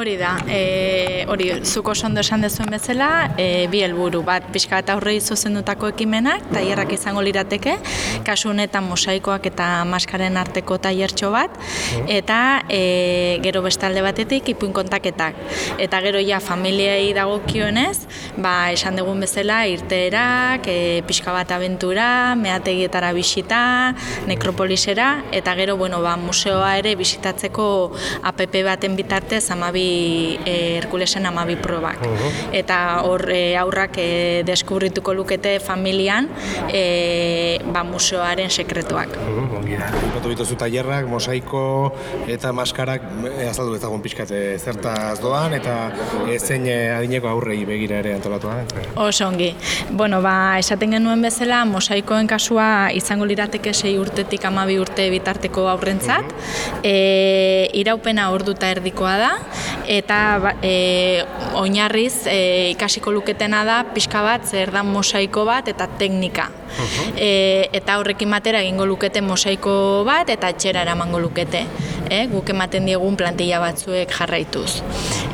Hori da, e, hori, zuko sondo esan dezuen bezala, e, bi helburu bat, pixka bat aurrei zuzendutako ekimenak, tailerrak izango lirateke, kasu honetan mosaikoak eta maskaren arteko tailertxo bat, eta e, gero bestalde batetik ipuin kontaketak. Eta gero ja familiei dagokionez, ba, esan dugun bezala, irteerak, e, pixka bat abentura, meategietara bisita, nekropolisera, eta gero, bueno, ba, museoa ere bisitatzeko APP baten bitartez, amabi e, Herkulesen amabi probak. Eta hor e, aurrak e, deskubrituko lukete familian e, ba, museoaren sekretuak. Ongi da. Ipatu bituzu tailerrak, mosaiko eta maskarak e, azaldu ezagun pixkat e, zertaz doan eta e, zein adineko aurrei begira ere antolatu da. Oso ongi. Bueno, ba, esaten genuen bezala, mosaikoen kasua izango lirateke sei urtetik amabi urte bitarteko aurrentzat. E, iraupena orduta erdikoa da, eta e, oinarriz e, ikasiko luketena da pixka bat zer da mosaiko bat eta teknika. E, eta horrekin batera egingo lukete mosaiko bat eta etxera eramango lukete. E, guk ematen diegun plantilla batzuek jarraituz.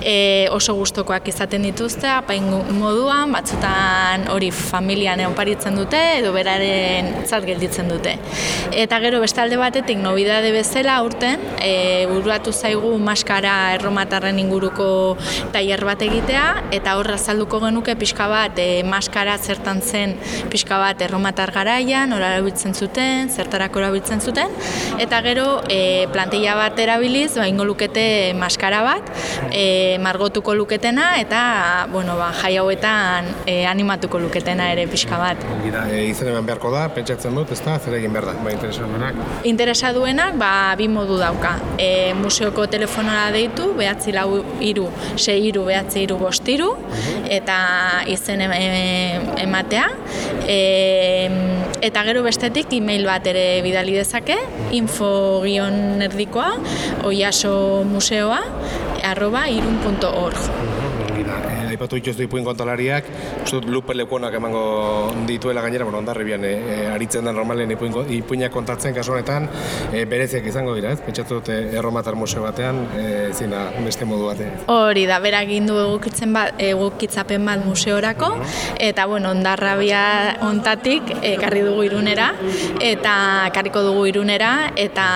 E, oso gustokoak izaten dituzte, apain moduan, batzutan hori familian oparitzen dute edo beraren zat gelditzen dute. Eta gero bestalde batetik nobidade bezala urten, e, buruatu zaigu maskara erromatarren inguruko tailer bat egitea eta horra azalduko genuke pixka bat e, maskara zertan zen pixka bat erromatar garaian, ora erabiltzen zuten, zertarako erabiltzen zuten eta gero e, plantilla bat erabiliz, ba ingo lukete maskara bat, e, margotuko luketena eta bueno, ba, jai hauetan e, animatuko luketena ere pixka bat. Ongi da, e, izen eman beharko da, pentsatzen dut, ez da, zer egin behar da, ba, interesan denak. Interesa duenak, ba, bi modu dauka. E, museoko telefonora deitu, behatzi lau iru, sei iru, behatzi iru, bost iru, eta izen em- em- ematea. E, eta gero bestetik e-mail bat ere bidali dezake, info-gion erdikoa, oiaso museoa, arroba irun.org. E, aipatu dituzu ipuin kontalariak, uste dut lupe lekuonak emango dituela gainera, bueno, ondarribian e, e, aritzen da normalen ipuin, ipuinak kontatzen kasu honetan, e, bereziak izango dira, ez? Pentsatu dut e, erromatar museo batean, e, ezin da, beste modu batean. Hori da, berak egin du egokitzen bat, egokitzapen bat museorako, eta bueno, ondarrabia ontatik ekarri dugu irunera, eta ekarriko dugu irunera, eta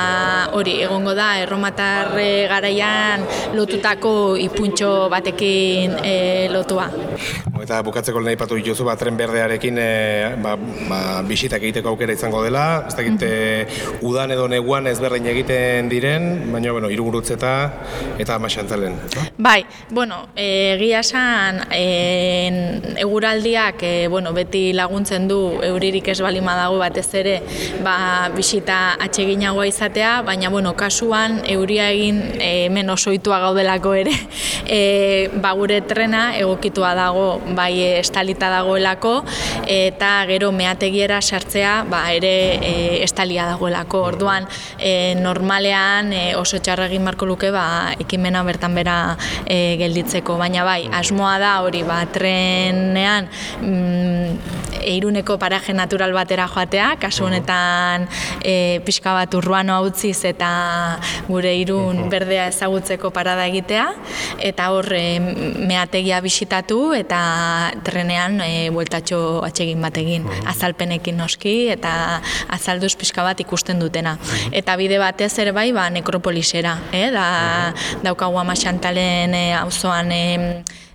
hori, egongo da, erromatar garaian lotutako ipuntxo batekin eh, lelotua. Eta bukatzeko lehen aipatu dituzu, ba, tren berdearekin e, ba, ba, bisitak egiteko aukera izango dela, ez dakit e, udan edo neguan ezberdin egiten diren, baina bueno, irugurutzeta eta amaxantzalen. Bai, bueno, e, egia esan e, eguraldiak e, bueno, beti laguntzen du euririk ez balima dago batez ere ba, bisita atseginagoa izatea, baina bueno, kasuan euria egin e, hemen osoitua gaudelako ere e, ba, gure trena egokitua dago bai e, estalita dagoelako eta gero meategiera sartzea ba, ere e, estalia dagoelako. Orduan e, normalean e, oso txarra egin marko luke ba, ekimena bertan bera e, gelditzeko, baina bai, asmoa da hori ba, trenean mm, eiruneko paraje natural batera joatea, kasu honetan e, pixka bat urruano utziz eta gure irun berdea ezagutzeko parada egitea, eta hor e, meategia bisitatu eta trenean e, bueltatxo atsegin bat egin, azalpenekin noski eta azalduz pixka bat ikusten dutena. Eta bide batez ere bai, ba, nekropolisera, eh? da, daukagu amaxantalen e, auzoan e,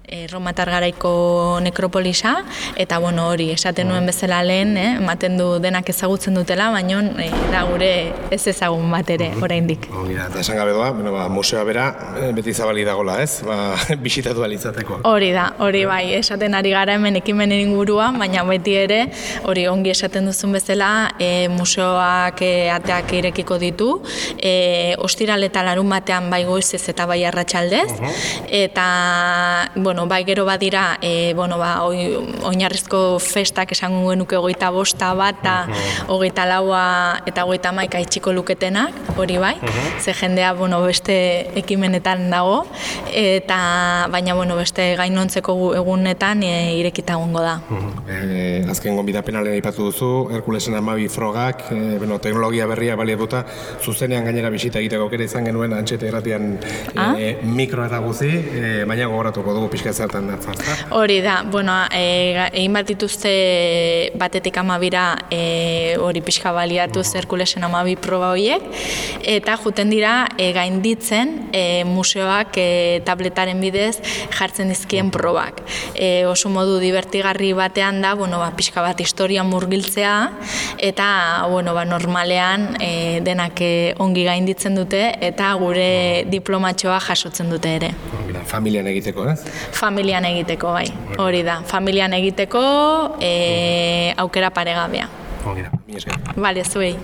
e, Romatar garaiko nekropolisa, eta bueno, hori, esaten nuen bezala lehen, eh, ematen du denak ezagutzen dutela, baina eh, da gure ez ezagun bat ere, oraindik. Ongi da, eta esan gabe doa, bueno, ba, museoa bera eh, beti zabali dagola, ez? Ba, bisitatu alitzateko. Hori da, hori bai, esaten ari gara hemen ekimenen inguruan, baina beti ere, hori ongi esaten duzun bezala, e, museoak e, ateak irekiko ditu, e, ostiral eta larun batean bai goizez eta bai arratsaldez, eta, bueno, bueno, bai gero badira, e, bueno, ba, oi, oinarrizko festak esango genuke hogeita bosta bat, eta hogeita laua eta hogeita maika itxiko luketenak, hori bai, ze jendea, bueno, beste ekimenetan dago, eta baina, bueno, beste gainontzeko gu- egunetan e, irekita egongo da. E, azken gonbidapena lehen aipatu duzu, Herkulesen amabi frogak, e, bueno, teknologia berria baliatuta, zuzenean gainera bisita egiteko aukera izan genuen antxete erratian Ah? e, mikro eta guzi, e, baina gogoratuko dugu pixka zertan datza. ezta? Hori da, bueno, e, ga- egin bat dituzte batetik amabira e, hori pixka baliatu zerkulesen amabi proba horiek, eta juten dira e, gainditzen e, museoak e, tabletaren bidez jartzen dizkien probak. E, oso modu divertigarri batean da, bueno, ba, pixka bat historia murgiltzea, eta bueno, ba, normalean e, denak ongi gainditzen dute, eta gure diplomatxoa jasotzen dute ere. Familian egiteko, ez? Familian egiteko, bai. Hori da, familian egiteko e, aukera paregabea. Ongi da, mi esker. Bale, zuei.